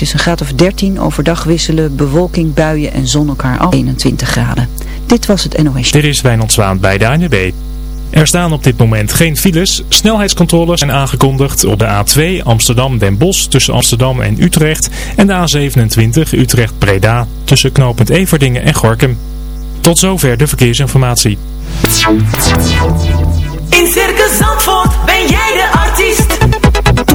Het is een graad of 13, overdag wisselen, bewolking, buien en zon elkaar af. 21 graden. Dit was het NOS. Dit is Wijnand Zwaan bij de ANWB. Er staan op dit moment geen files. Snelheidscontroles zijn aangekondigd op de A2 Amsterdam-Den Bosch tussen Amsterdam en Utrecht. En de A27 Utrecht-Breda tussen knooppunt Everdingen en Gorkum. Tot zover de verkeersinformatie. In Circus Zandvoort ben jij de artiest.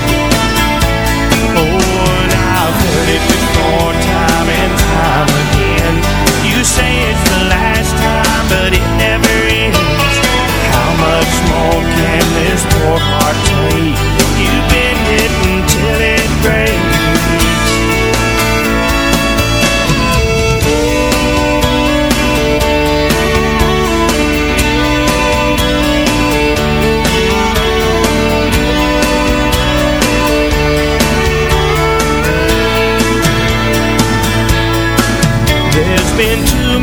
Бог. Been too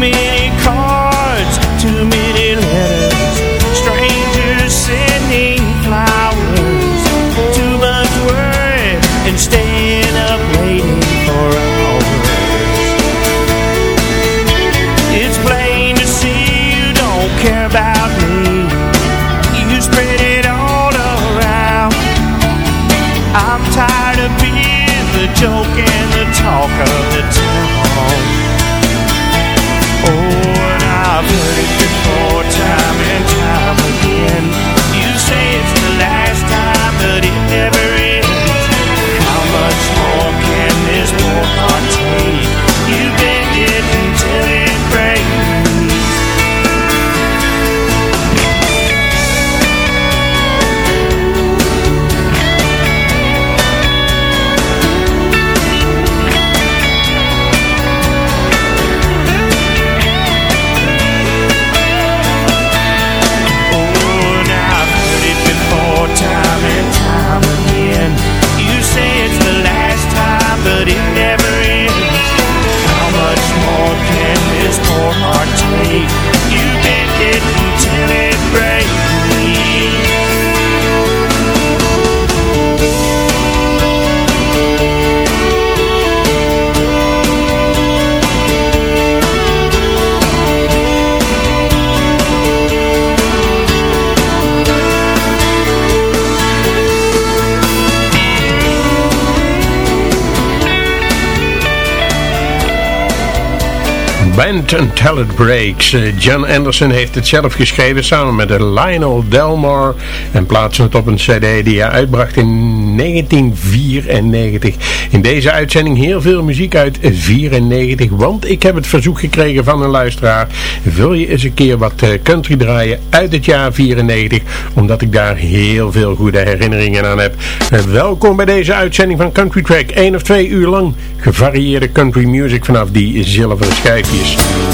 Band Until It Breaks. Eh, John Anderson heeft het zelf geschreven samen met Lionel Delmore en plaatste het op een cd die hij uitbracht in 1994. In deze uitzending heel veel muziek uit 94, want ik heb het verzoek gekregen van een luisteraar. Wil je eens een keer wat eh, country draaien uit het jaar 94, omdat ik daar heel veel goede herinneringen aan heb. Eh, welkom bij deze uitzending van Country Track, 1 of 2 uur lang gevarieerde country music vanaf die zilveren schijfjes.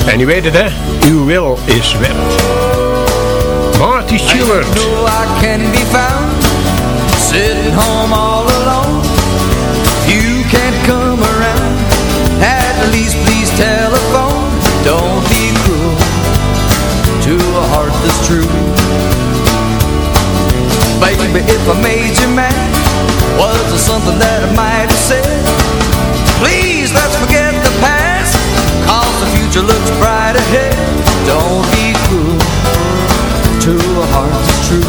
En u weet het hè, uw wil is wet. Marty Stuart. I know I can be found sitting home all alone. You can't come around. At least please telephone. Don't be cruel to a heart that's true. Baby, if I made you mad, was there something that I might have said? Please, let's forget future looks bright ahead. Don't be cruel to a heart that's true.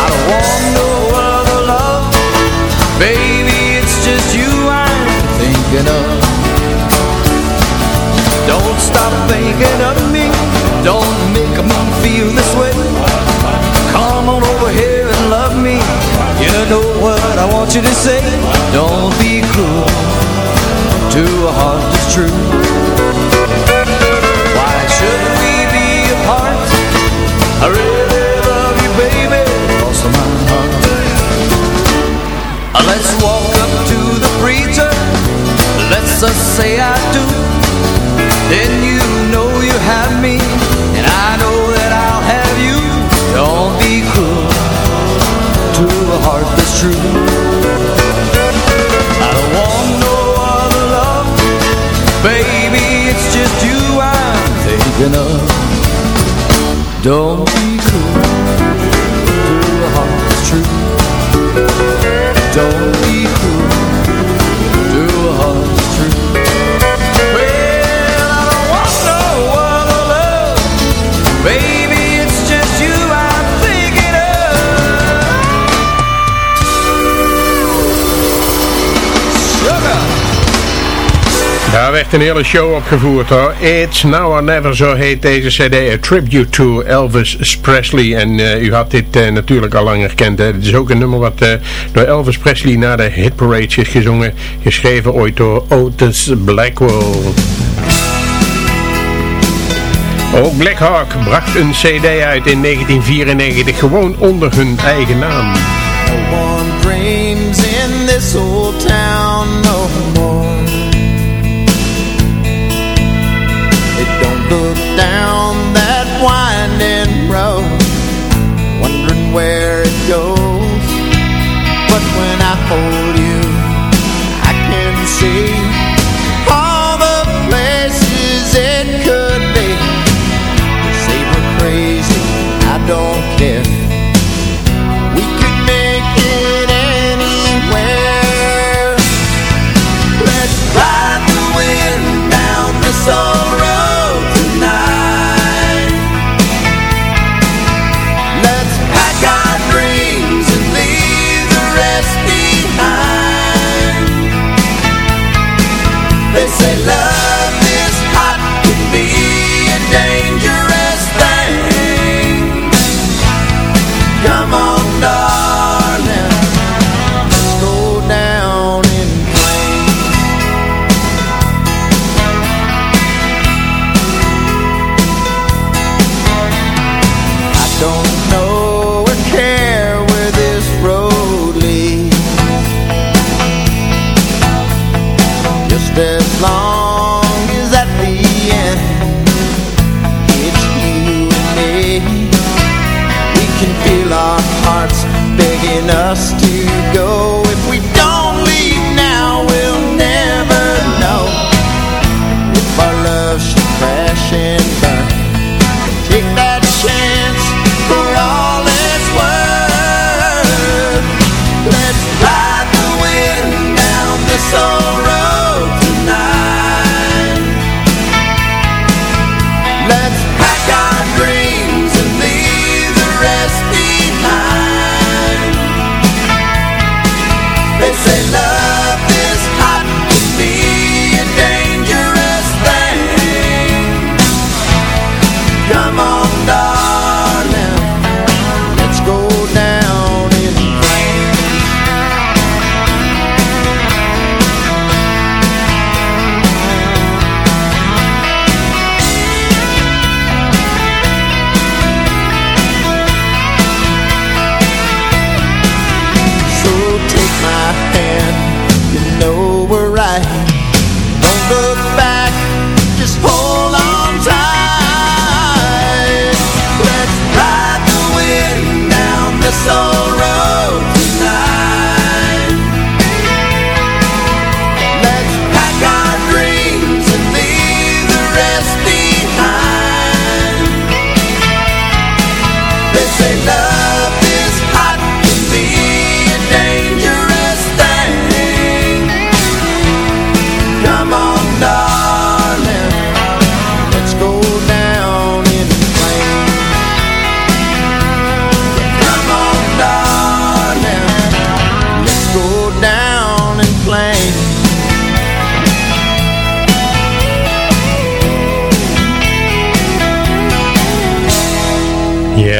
I don't want no other love, baby, it's just you I'm thinking of. Don't stop thinking of me, don't make me feel this way. Come on over here and love me, you know what I want you to say. Don't be cruel to a heart that's true. Why should we be apart? I really love you, baby, cross my heart. Let's walk up to the preacher. Let's just say I do. Then you know you have me, and I know that I'll have you. Don't be cruel to a heart that's true. Don't be cruel to a heart that's true. Don't Werd een hele show opgevoerd hoor. It's Now or Never, zo heet deze cd. A tribute to Elvis Presley. En eh, u had dit eh, natuurlijk al lang herkend. Het is ook een nummer wat eh, door Elvis Presley naar de hit parades is gezongen. Geschreven ooit door Otis Blackwell. Ook Black Hawk bracht een cd uit in 1994. Gewoon onder hun eigen naam. No one dreams in this old town no more. Where it goes. But when I hold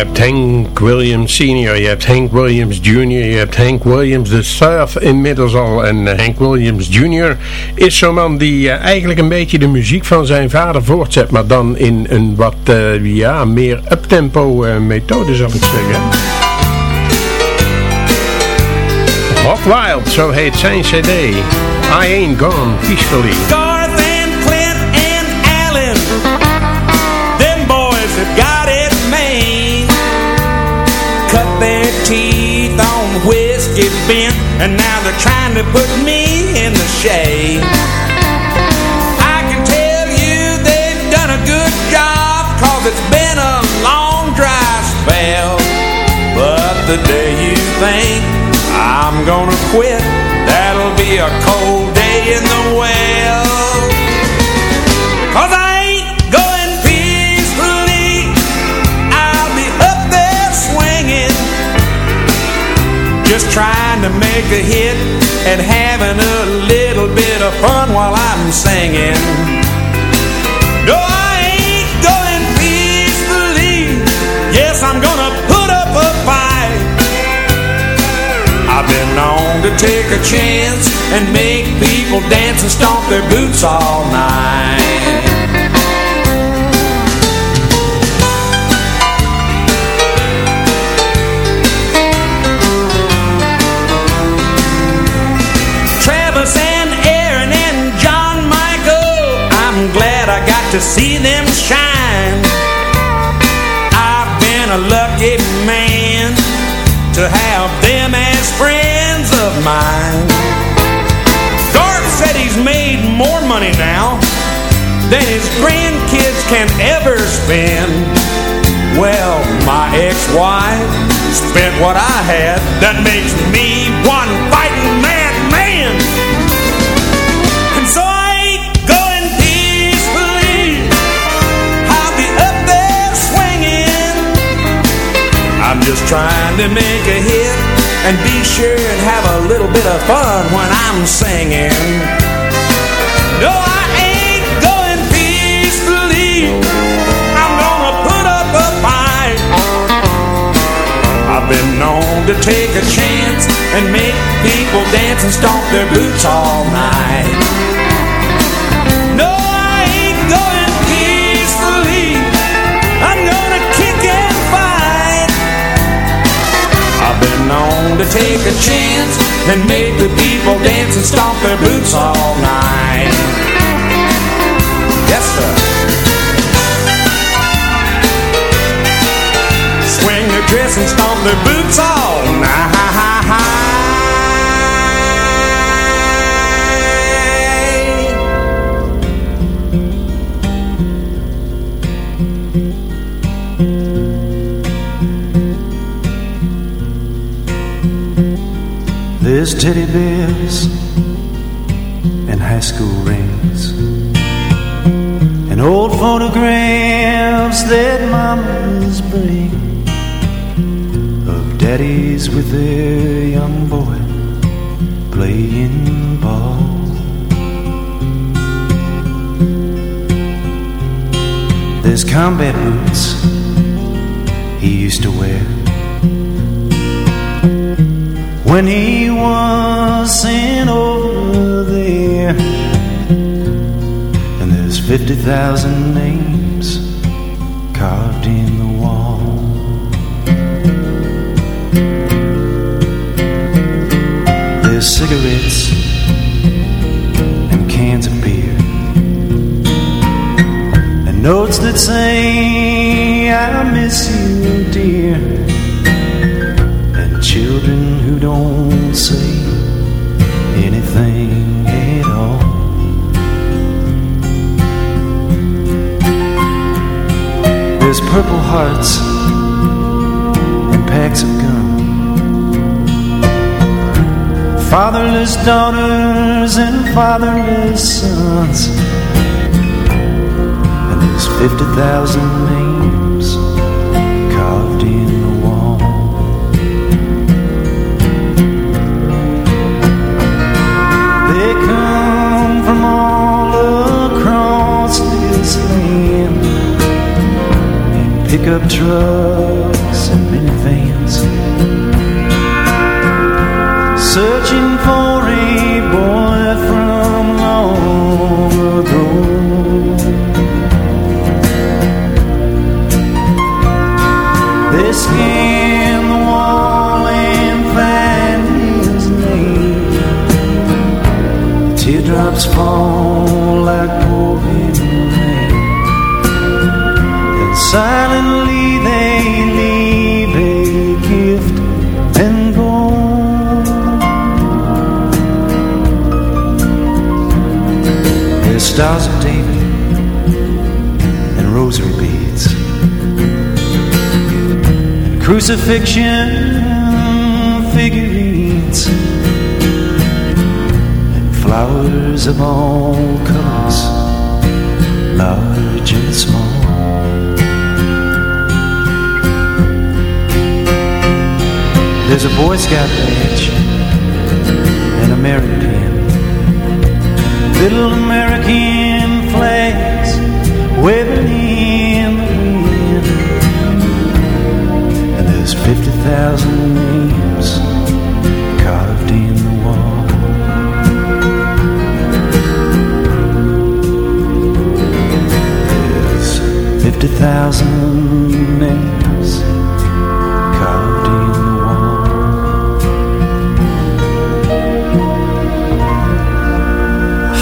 hebt Hank Williams Senior, je hebt Hank Williams Jr., je hebt Hank Williams de Surf inmiddels al. En uh, Hank Williams Jr. is zo'n man die uh, eigenlijk een beetje de muziek van zijn vader voortzet, maar dan in een wat uh, ja, meer uptempo methode zal ik zeggen. Hot Wild, zo heet zijn cd. I Ain't Gone Peacefully. Whiskey bent, and now they're trying to put me in the shade. I can tell you they've done a good job, cause it's been a long dry spell. But the day you think I'm gonna quit, that'll be a cold day in the well. Trying to make a hit and having a little bit of fun while I'm singing. No, I ain't going peacefully, yes, I'm gonna put up a fight. I've been known to take a chance and make people dance and stomp their boots all night. To see them shine. I've been a lucky man to have them as friends of mine. Garth said he's made more money now than his grandkids can ever spend. Well, my ex-wife spent what I had. That makes me one fighting man. Just trying to make a hit and be sure and have a little bit of fun when I'm singing. No, I ain't going peacefully. I'm gonna put up a fight. I've been known to take a chance and make people dance and stomp their boots all night. Known to take a chance and make the people dance and stomp their boots all night. Yes, sir. Swing their dress and stomp their boots all night. There's teddy bears and high school rings and old photographs that mamas bring of daddies with their young boy playing ball. There's combat boots he used to wear when he 50,000 names carved in the wall. There's cigarettes and cans of beer. And notes that say, I miss you, dear There's purple hearts and packs of gum. Fatherless daughters and fatherless sons. And there's 50,000 names pickup trucks and minivans. Searching for a boy from long ago They scan the wall and find his name. Teardrops fall. Stars of David And rosary beads And crucifixion figurines flowers of all colors, large and small. There's a Boy Scout badge and a Mary pin, little waving in the wind, and there's fifty thousand names carved in the wall. There's Fifty thousand names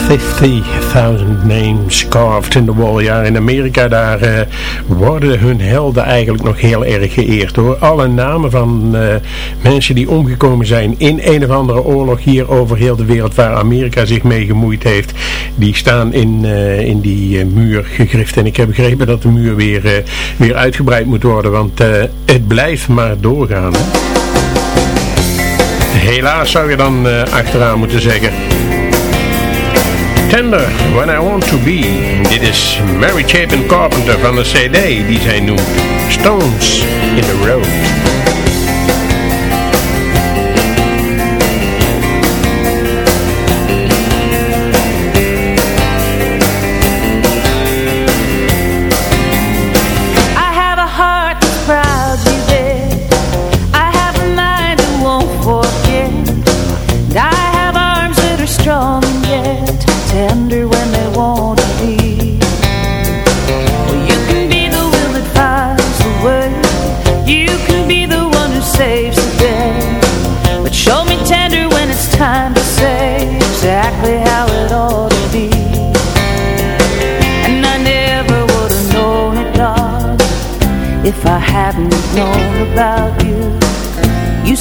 50.000 names carved in the wall. Ja, in Amerika daar eh, worden hun helden eigenlijk nog heel erg geëerd hoor. Alle namen van eh, mensen die omgekomen zijn in een of andere oorlog hier over heel de wereld waar Amerika zich mee gemoeid heeft. Die staan in, eh, in die muur gegrift. En ik heb begrepen dat de muur weer, weer uitgebreid moet worden, want het blijft maar doorgaan. Helaas zou je dan achteraan moeten zeggen... Tender When I Want To Be. Dit is Mary Chapin Carpenter van de CD die zij noemt Stones in the Road.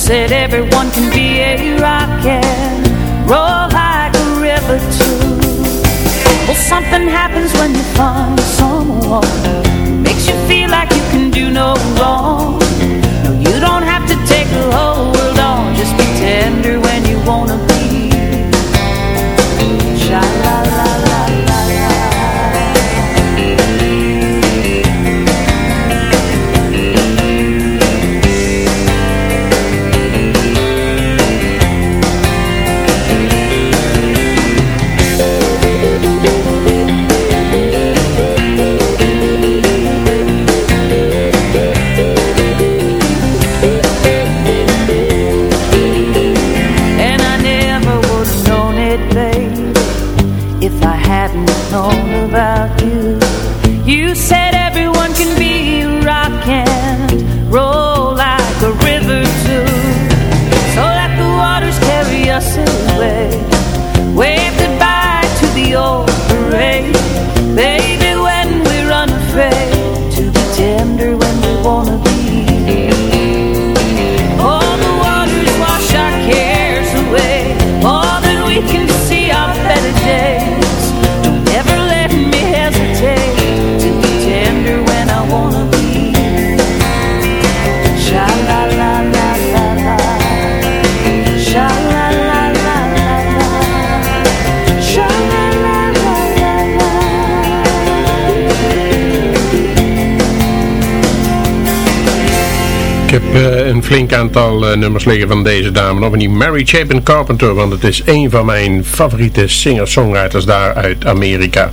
Said everyone can be a rock and roll like a river too. Well, something happens when you find someone makes you feel like you can do no wrong. Flink aantal eh, nummers liggen van deze dame. Of die Mary Chapin Carpenter. Want het is een van mijn favoriete singer-songwriters daar uit Amerika.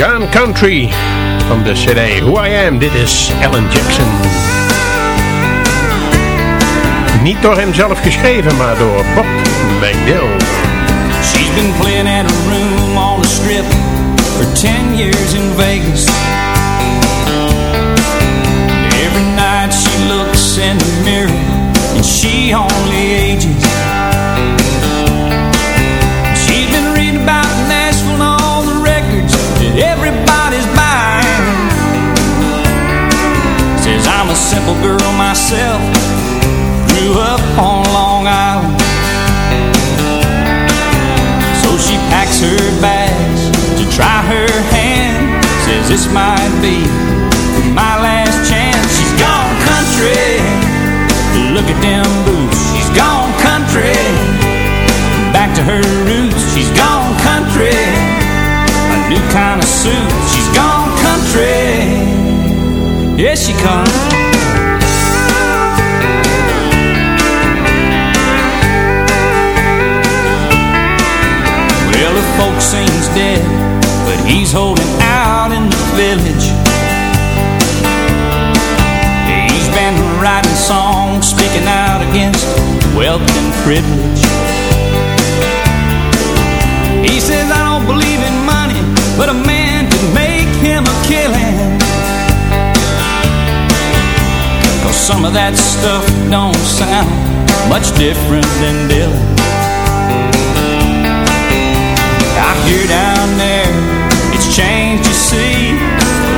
Gone Country van de CD Who I Am. Dit is Alan Jackson. Niet door hem zelf geschreven, maar door Bob McDill. She's been playing at a room on the strip for 10 years in Vegas. Myself. Grew up on Long Island. So she packs her bags to try her hand. Says this might be my last chance. She's gone country. Look at them boots. She's gone country. Back to her roots. She's gone country. A new kind of suit. She's gone country. Here she comes. Seems dead, but he's holding out in the village. He's been writing songs, speaking out against wealth and privilege. He says, I don't believe in money, but a man can make him a killing. Cause some of that stuff don't sound much different than Dylan. I hear down there, it's changed, you see.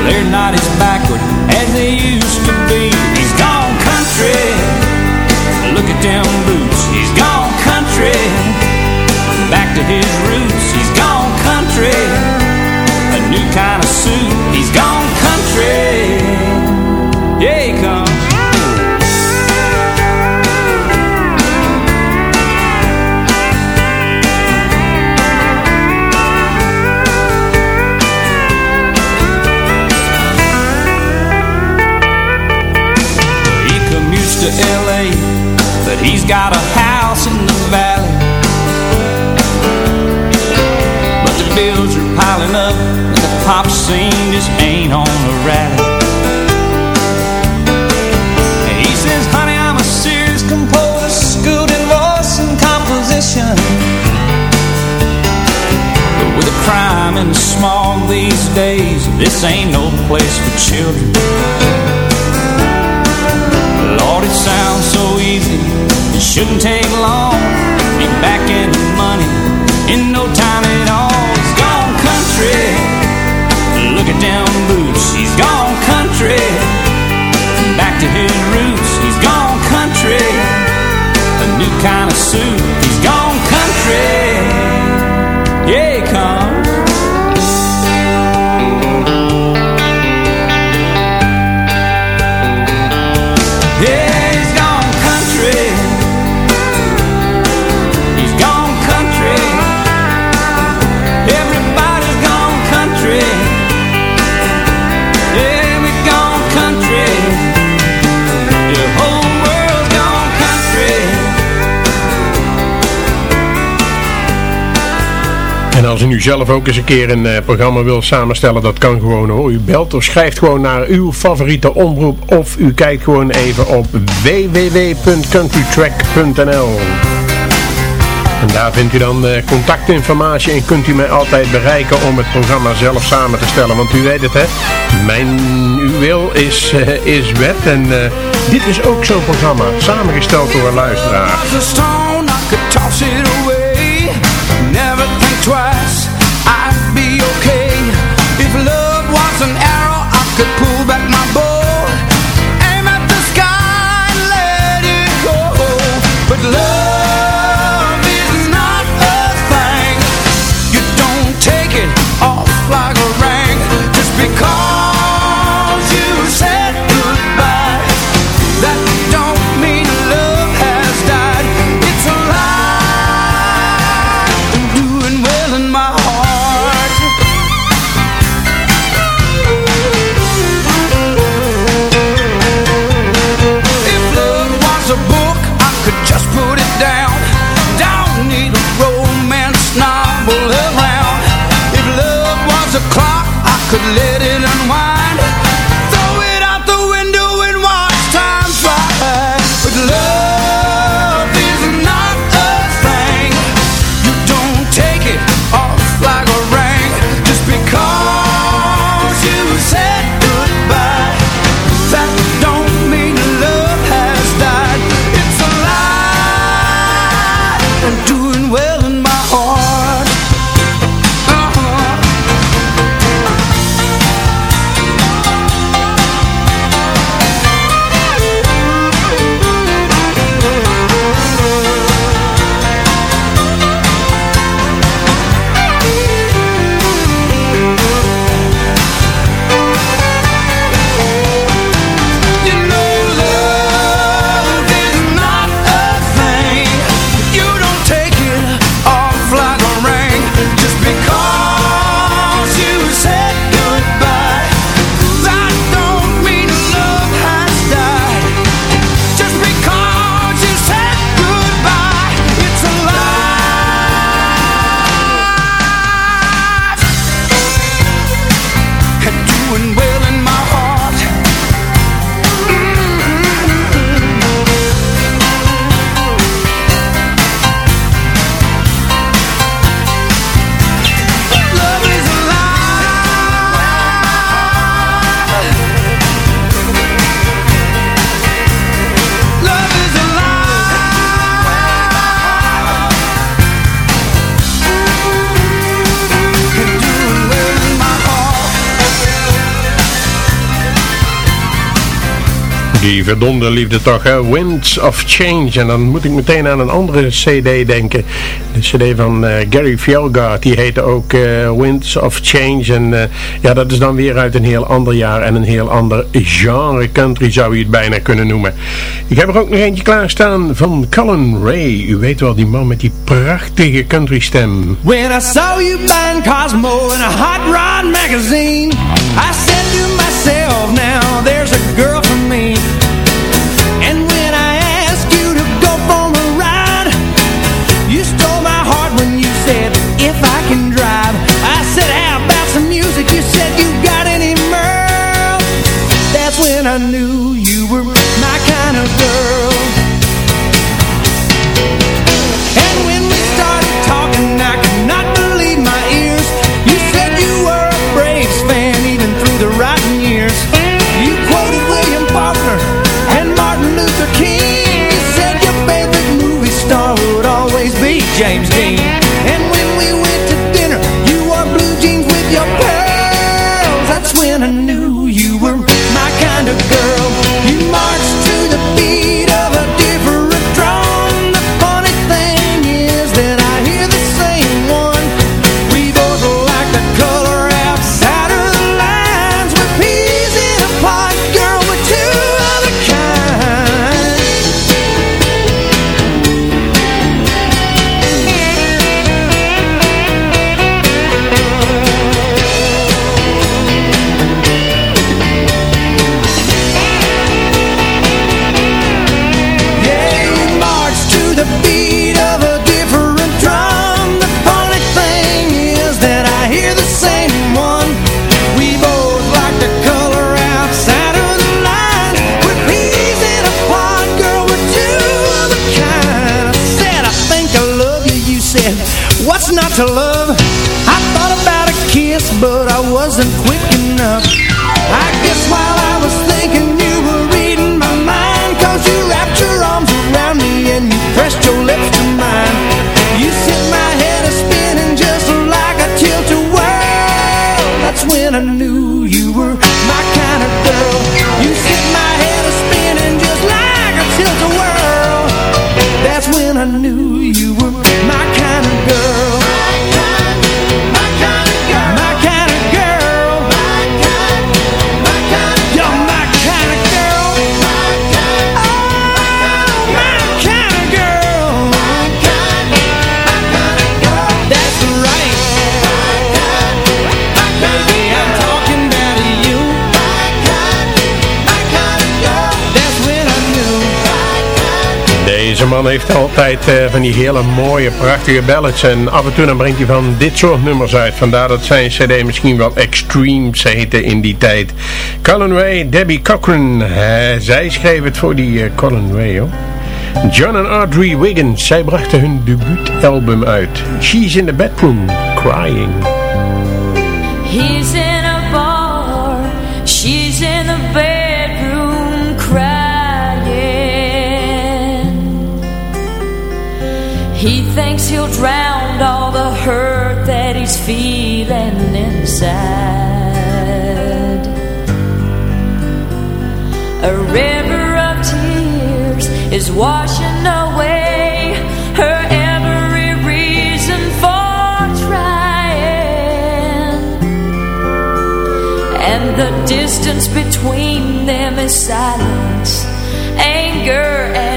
They're not as backward as they used to be. He's gone country. Look at them boots. He's gone country. Back to his roots. But he's got a house in the valley. But the bills are piling up, and the pop scene just ain't on the rally. He says, honey, I'm a serious composer, schooled in voice and composition. But with the crime and the smog these days, this ain't no place for children. Lord, it sounds so easy. It shouldn't take long. Be back in the money in no time at all. He's gone country. Look at them boots. He's gone country. Back to his roots. He's gone country. A new kind of suit. Zelf ook eens een keer een eh, programma wil samenstellen, dat kan gewoon hoor. U belt of schrijft gewoon naar uw favoriete omroep of u kijkt gewoon even op www.countrytrack.nl En daar vindt u dan eh, contactinformatie en kunt u mij altijd bereiken om het programma zelf samen te stellen. Want u weet het hè, mijn wil is, eh, is wet en dit is ook zo'n programma, samengesteld door een luisteraar. die verdonde liefde toch, hè? Winds of Change. En dan moet ik meteen aan een andere cd denken. De cd van eh, Gary Fjellgaard, die heette ook eh, Winds of Change. En eh, ja, dat is dan weer uit een heel ander jaar en een heel ander genre country zou je het bijna kunnen noemen. Ik heb er ook nog eentje klaarstaan van Colin Ray. U weet wel, die man met die prachtige country stem. When I saw you buying Cosmo in a hot rod magazine I said to myself now there's a girl I knew heeft altijd eh, van die hele mooie, prachtige ballads. En af en toe dan brengt hij van dit soort nummers uit. Vandaar dat zijn cd misschien wel extremes heette in die tijd. Colin Ray, Debbie Cochran. Eh, zij schreef het voor die eh, Colin Ray, hoor. John en Audrey Wiggins, zij brachten hun debuutalbum uit. She's in the bedroom, crying. He's He thinks he'll drown all the hurt that he's feeling inside. A river of tears is washing away her every reason for trying. And the distance between them is silence, anger and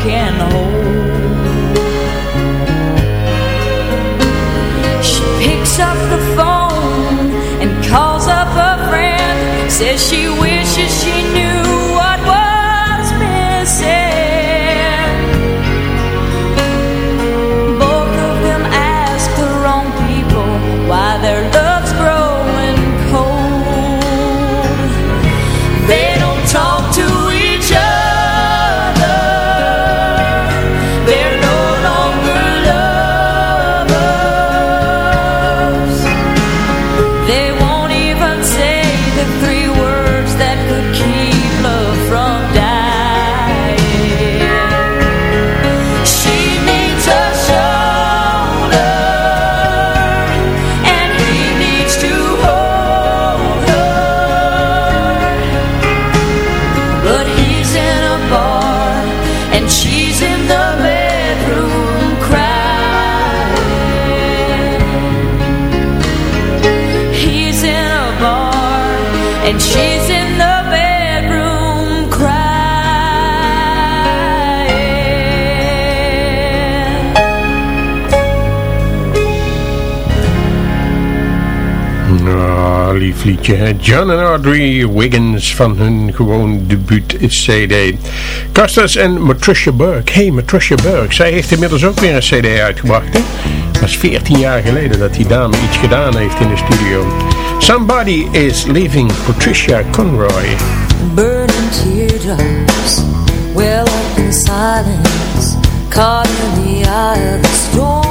can hold. She picks up the phone and calls up a friend, says she John en Audrey Wiggins van hun gewoon debuut CD. Costas en Matricia Burke. Hey, Matricia Burke. Zij heeft inmiddels ook weer een CD uitgebracht. Hè? Dat is 14 jaar geleden dat die dame iets gedaan heeft in de studio. Somebody is leaving Patricia Conroy. Burning teardrops well up in silence, caught in the eye of the storm.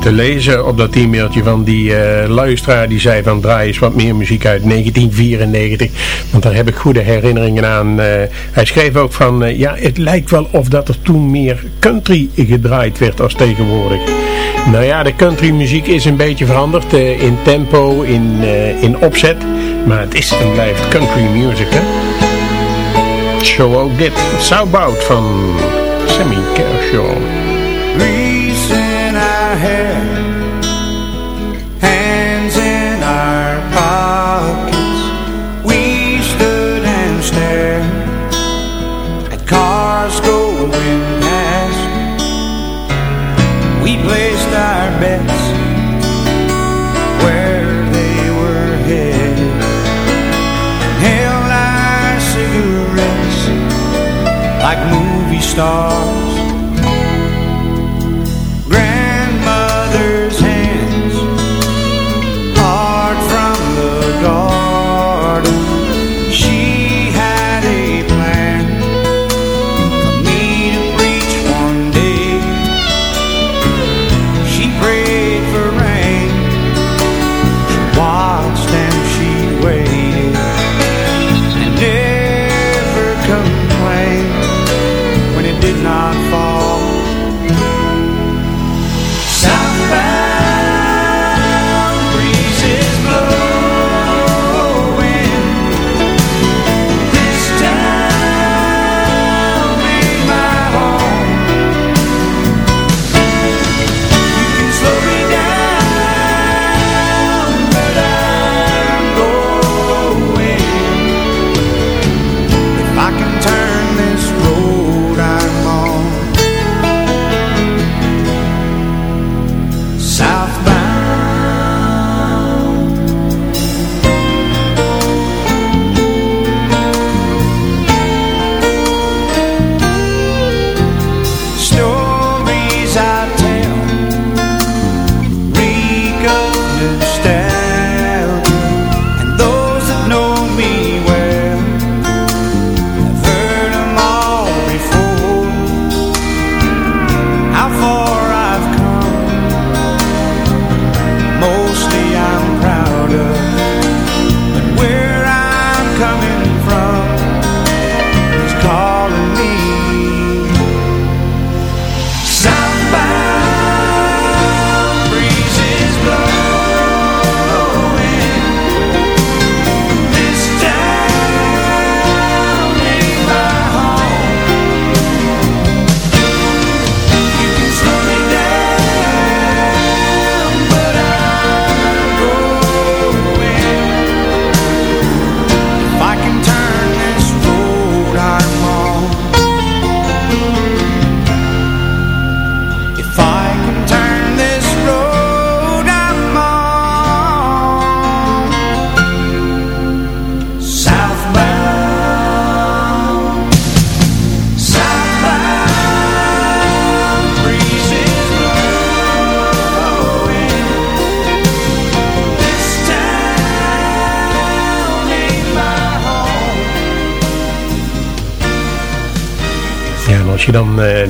Te lezen op dat e-mailtje van die uh, luisteraar die zei van draai eens wat meer muziek uit 1994. Want daar heb ik goede herinneringen aan. Uh, hij schreef ook van ja het lijkt wel of dat er toen meer country gedraaid werd als tegenwoordig. Nou ja de country muziek is een beetje veranderd in tempo, in, in opzet. Maar het is en blijft country music hè. Show ook dit. Southbound van Sammy Kershaw. Movie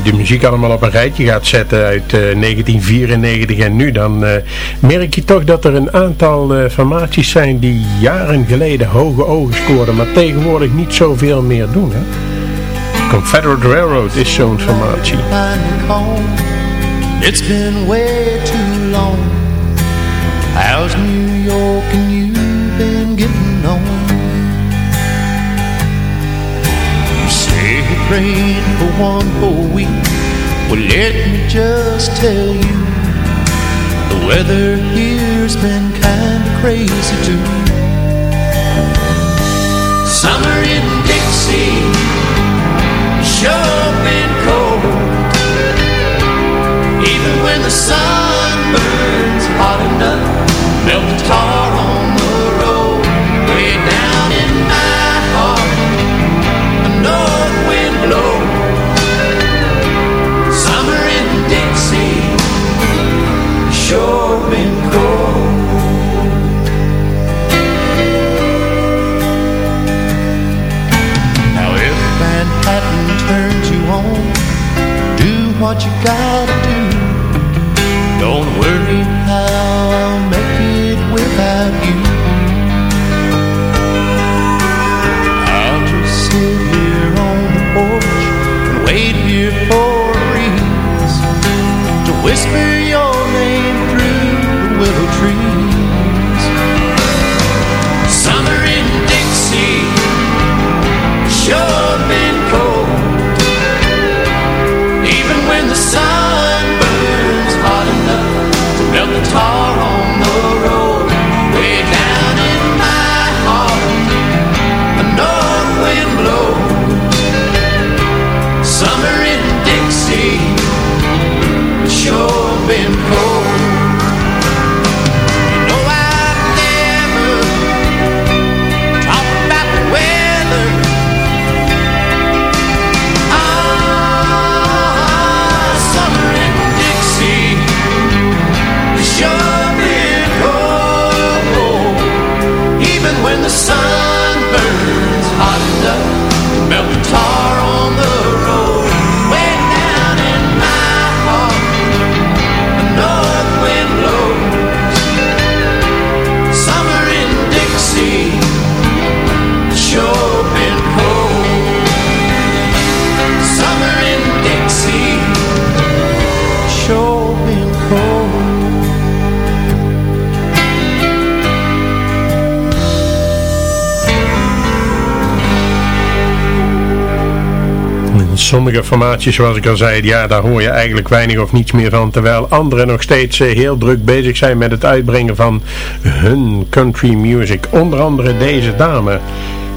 de muziek allemaal op een rijtje gaat zetten uit uh, eh, 1994 en nu, dan uh, merk je toch dat er een aantal formaties zijn die jaren geleden hoge ogen scoorden, maar tegenwoordig niet zoveel meer doen. Hè? Confederate Railroad is zo'n formatie. It's been way too long How's New York and you praying for one whole week. Well, let me just tell you, the weather here's been kinda crazy too. Summer in Dixie, sure been cold. Even when the sun burns hot enough, melt the tar what you gotta do. Don't worry how I'll make it without you. I'll just sit here on the porch And wait here for a breeze To whisper sommige formaties, zoals ik al zei, ja, daar hoor je eigenlijk weinig of niets meer van. Terwijl anderen nog steeds eh, heel druk bezig zijn met het uitbrengen van hun country music. Onder andere deze dame.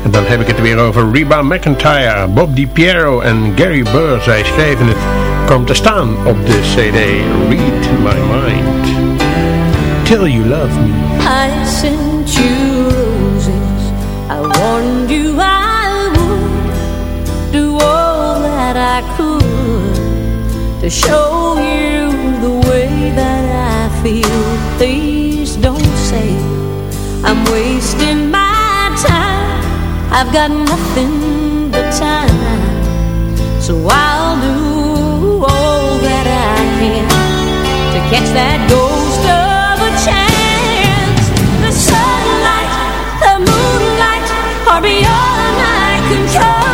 En dan heb ik het weer over Reba McIntyre, Bob DiPiero en Gary Burr. Zij schrijven het. Komt te staan op de CD Read My Mind. Till You Love Me. I sent you I could to show you the way that I feel. Please don't say I'm wasting my time. I've got nothing but time, so I'll do all that I can to catch that ghost of a chance. The sunlight, the moonlight are beyond my control.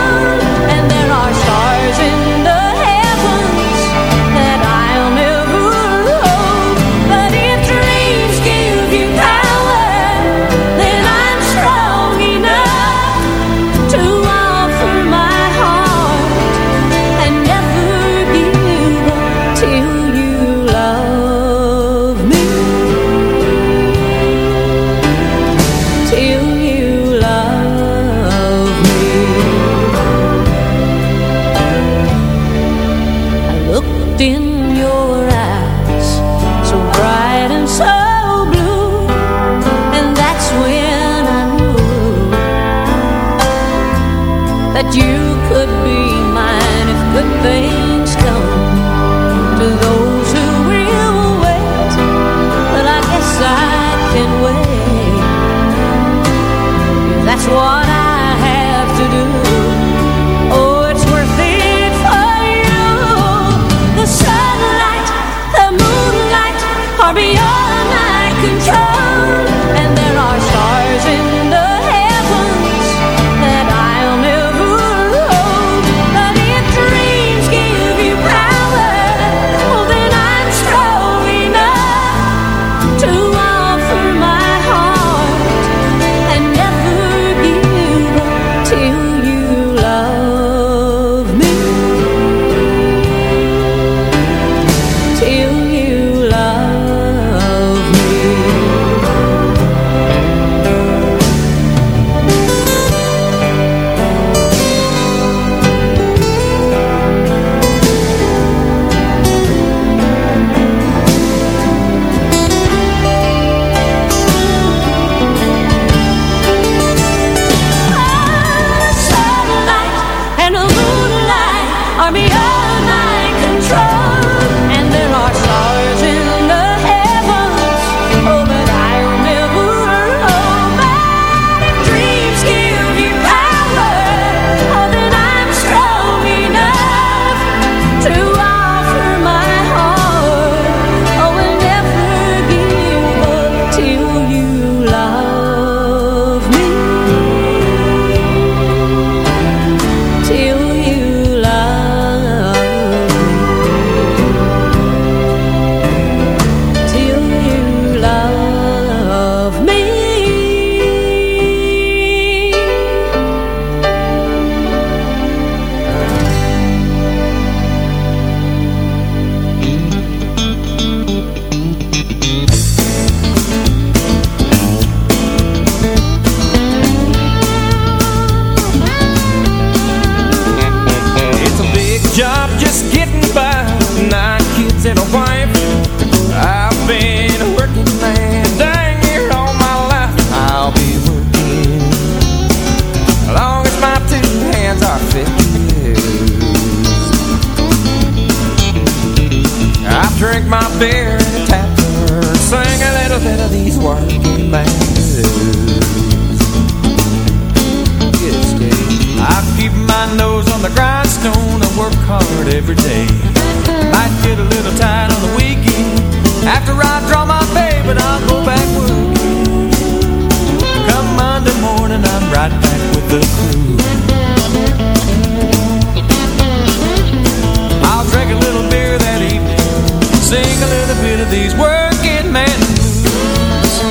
these working man blues,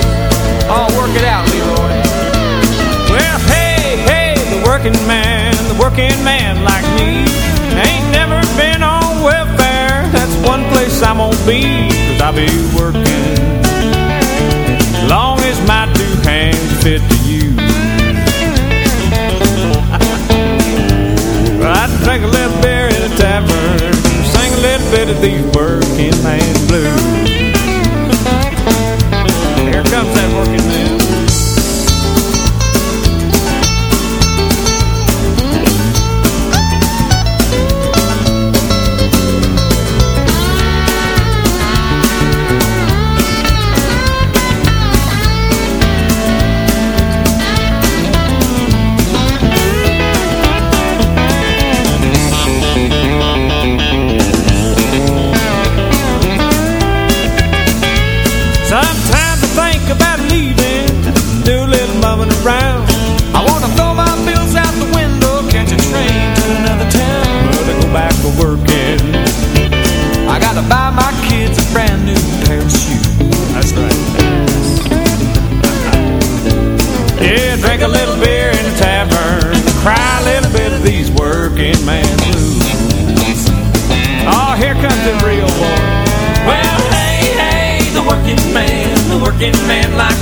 I'll work it out, Leroy. Well, hey, hey, the working man, the working man like me ain't never been on welfare. That's one place I won't be, cause I'll be working. Long as my two hands fit to use. well, I drink a little of these working man blues. Here comes that working man.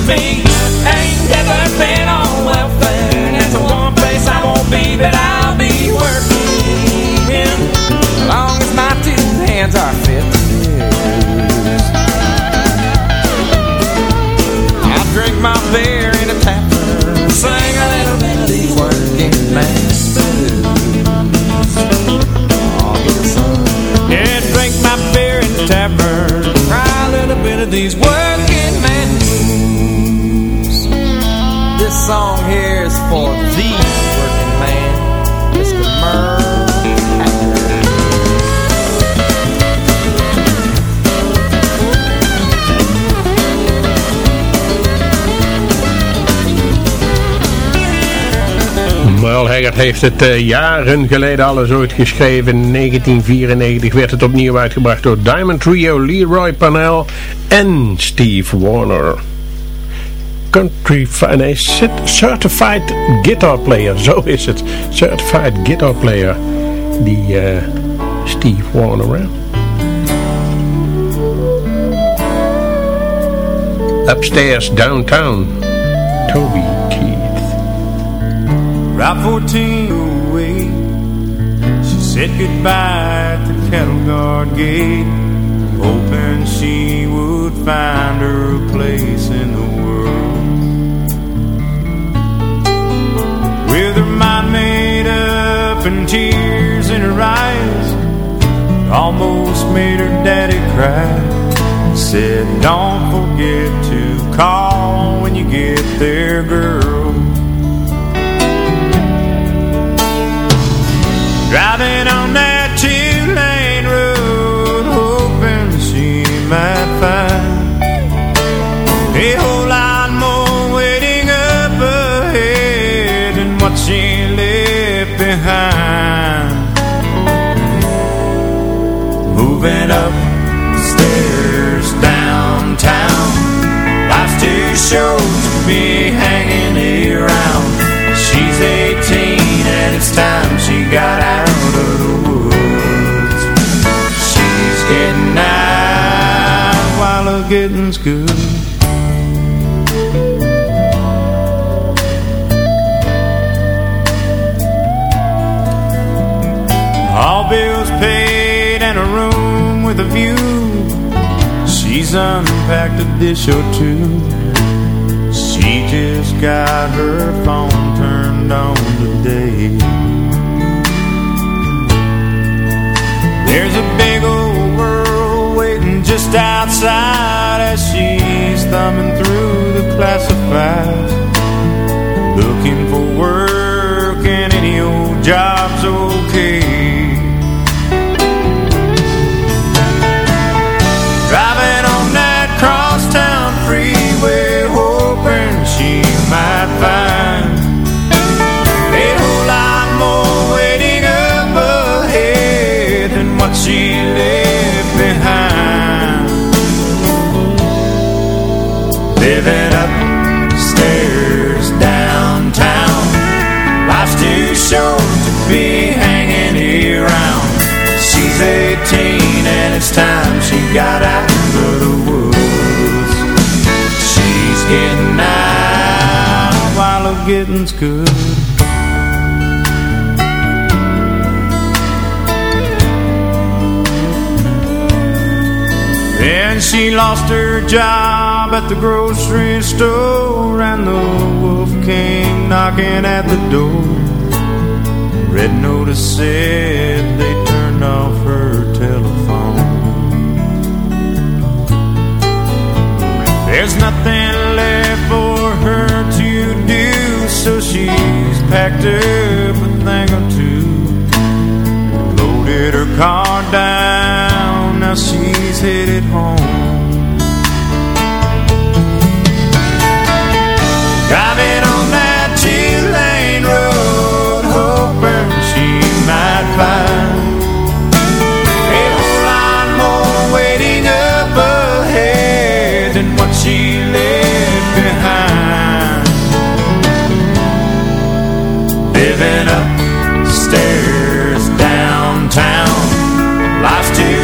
Me. Ain't never been on welfare That's the one place I won't be, but I'll be working. As long as my two hands are Haggard heeft het eh, jaren geleden alles ooit geschreven. In 1994 werd het opnieuw uitgebracht door Diamond Trio, Leroy Panel en Steve Warner. Country, nee, Certified Guitar Player, zo is het. Certified Guitar Player, die eh, Steve Warner. Upstairs, downtown, Toby. Route 14 away. She said goodbye at the cattle guard gate Hoping she would find her a place in the world. With her mind made up and tears in her eyes Almost made her daddy cry. Said don't forget to call when you get there girl Driving on that two-lane road Hoping she might find A whole lot more waiting up ahead Than what she left behind. Moving up getting's good. All bills paid and a room with a view. She's unpacked a dish or two. She just got her phone turned on today. There's a big old world waiting just outside thumbing through the classifieds Looking for work and any old job's it's time she got out of the woods. She's getting out while her getting's good. Then she lost her job at the grocery store And the wolf came knocking at the door. Red Notice said they There's nothing left for her to do. So she's packed up a thing or two. Loaded her car down. Now she's headed home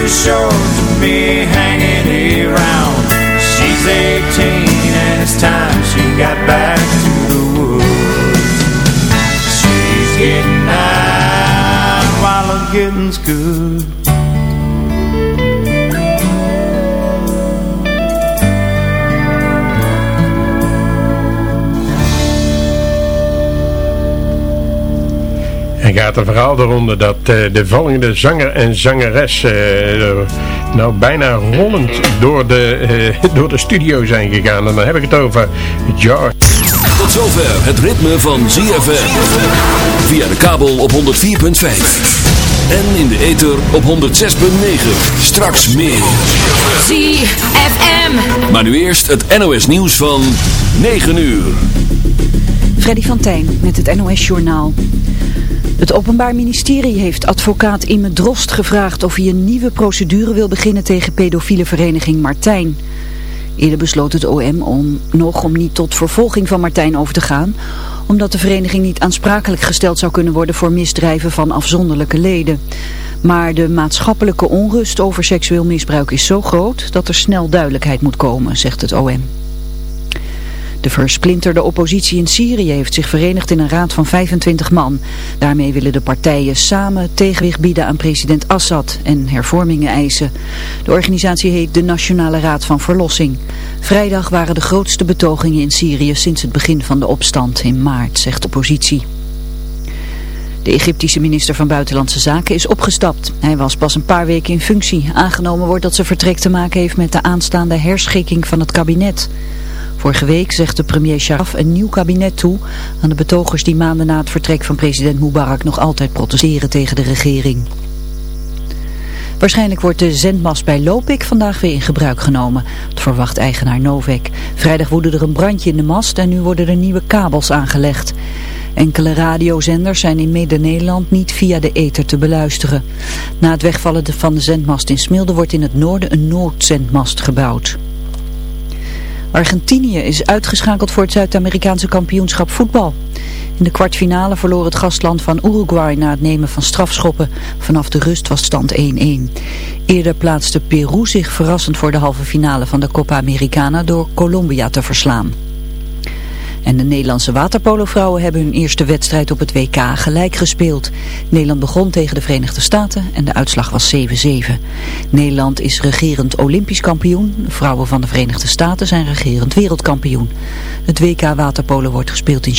To be hanging around. She's 18 and it's time she got back to the woods. She's getting out while the getting's good gaat er verhaal eronder dat eh, de volgende zanger en zangeres eh, nou bijna rollend door de, eh, door de studio zijn gegaan. En dan heb ik het over George. Tot zover het ritme van ZFM. Via de kabel op 104.5. En in de ether op 106.9. Straks meer. ZFM. Maar nu eerst het NOS nieuws van 9 uur. Freddy van Tijn met het NOS Journaal. Het Openbaar Ministerie heeft advocaat Imme Drost gevraagd of hij een nieuwe procedure wil beginnen tegen pedofiele vereniging Martijn. Eerder besloot het OM om nog om niet tot vervolging van Martijn over te gaan, omdat de vereniging niet aansprakelijk gesteld zou kunnen worden voor misdrijven van afzonderlijke leden. Maar de maatschappelijke onrust over seksueel misbruik is zo groot dat er snel duidelijkheid moet komen, zegt het OM. De versplinterde oppositie in Syrië heeft zich verenigd in een raad van 25 man. Daarmee willen de partijen samen tegenwicht bieden aan president Assad en hervormingen eisen. De organisatie heet de Nationale Raad van Verlossing. Vrijdag waren de grootste betogingen in Syrië sinds het begin van de opstand in maart, zegt de oppositie. De Egyptische minister van Buitenlandse Zaken is opgestapt. Hij was pas een paar weken in functie. Aangenomen wordt dat ze vertrek te maken heeft met de aanstaande herschikking van het kabinet. Vorige week zegt de premier Sharaf een nieuw kabinet toe aan de betogers die maanden na het vertrek van president Mubarak nog altijd protesteren tegen de regering. Waarschijnlijk wordt de zendmast bij Lopik vandaag weer in gebruik genomen. Dat verwacht eigenaar Novek. Vrijdag woedde er een brandje in de mast en nu worden er nieuwe kabels aangelegd. Enkele radiozenders zijn in Midden-Nederland niet via de ether te beluisteren. Na het wegvallen van de zendmast in Smilde wordt in het noorden een noordzendmast gebouwd. Argentinië is uitgeschakeld voor het Zuid-Amerikaanse kampioenschap voetbal. In de kwartfinale verloor het gastland van Uruguay na het nemen van strafschoppen. Vanaf de rust was stand 1-1. Eerder plaatste Peru zich verrassend voor de halve finale van de Copa Americana door Colombia te verslaan. En de Nederlandse waterpolovrouwen hebben hun eerste wedstrijd op het WK gelijk gespeeld. Nederland begon tegen de Verenigde Staten en de uitslag was 7-7. Nederland is regerend olympisch kampioen. Vrouwen van de Verenigde Staten zijn regerend wereldkampioen. Het WK waterpolo wordt gespeeld in